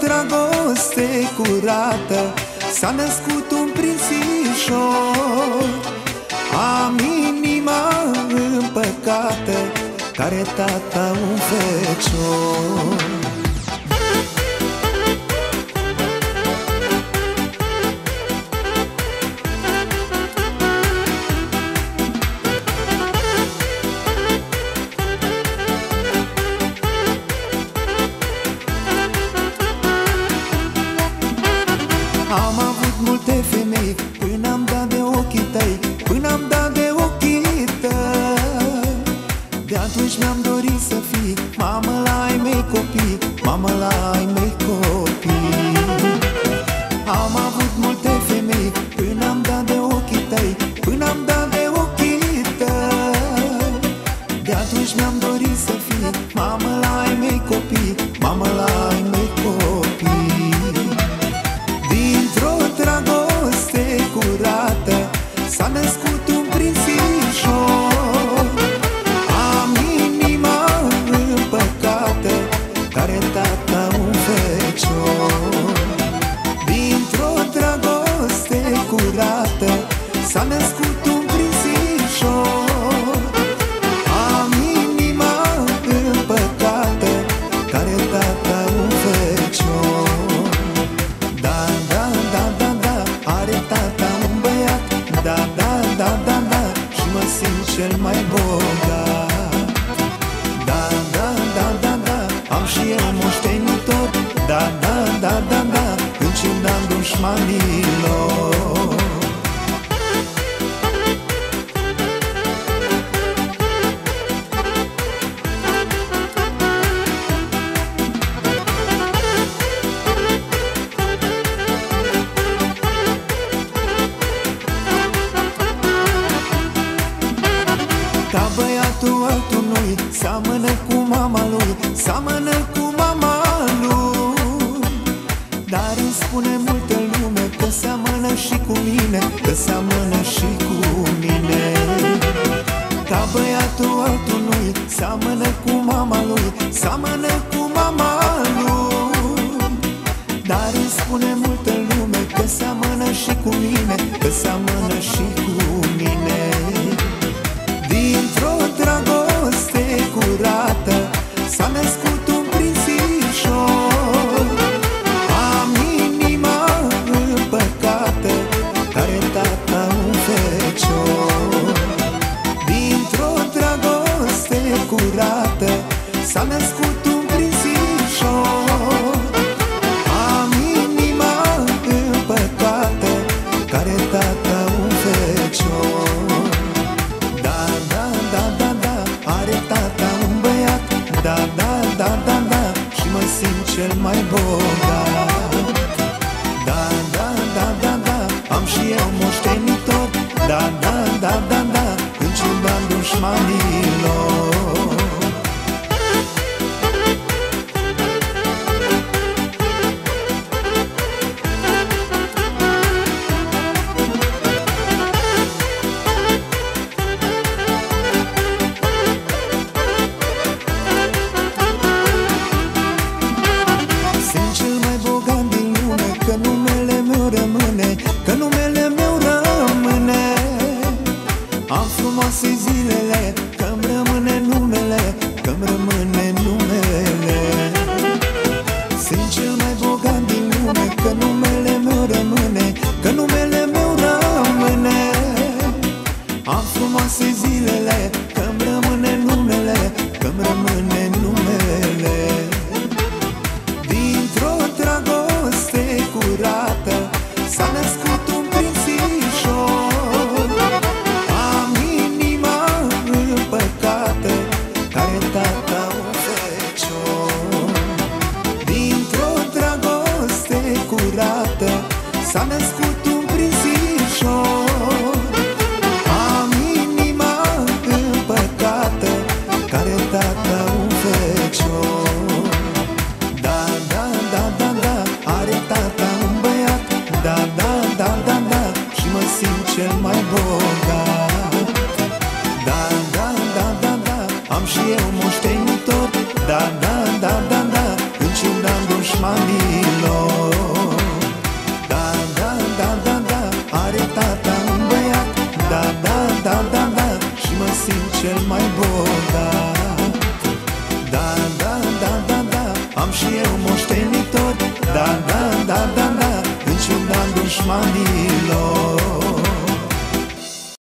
dragoste curată S-a născut un prințișor. Am inima împăcată Care tata un fecior multe femei Până am dat de ochii tăi Până am dat de ochii tăi. De atunci mi-am dorit să fii Mamă la ai mei copii Mamă la ai mei S-a născut un prințișor Am inima împăcată Care tata un fecior da, da, da, da, da, are tata un băiat Da, da, da, da, da, și mă simt cel mai bogat Da, da, da, da, da, am și eu moștenitor Da, da, da, da, da, în ciuda dușmanilor Seamănă cu mama lui Seamănă cu mama lui. Dar îmi spune multă lume Că seamănă și cu mine Că seamănă și cu mine. Ca băiatul altul nu Seamănă cu mama lui Seamănă cu mama lui. Dar îmi spune multă lume Că seamănă și cu mine Că seamănă și cel mai bogat Da, da, da, da, da, am și eu moștenitor Da, da, da, da, da, în ciuda dușmanilor Am frumoase zilele Că-mi rămâne numele Că-mi rămâne curată S-a născut un prințișor Am inima împăcată Care tata un fecior da, da, da, da, da, are tata un băiat Da, da, da, da, da, și mă simt cel mai bogat Da, da, da, da, da, am și eu moștenitor Da, da, da, da, da, în ciuda eu moștenitor. Da, da, da, da, da Niciun an dușmanii.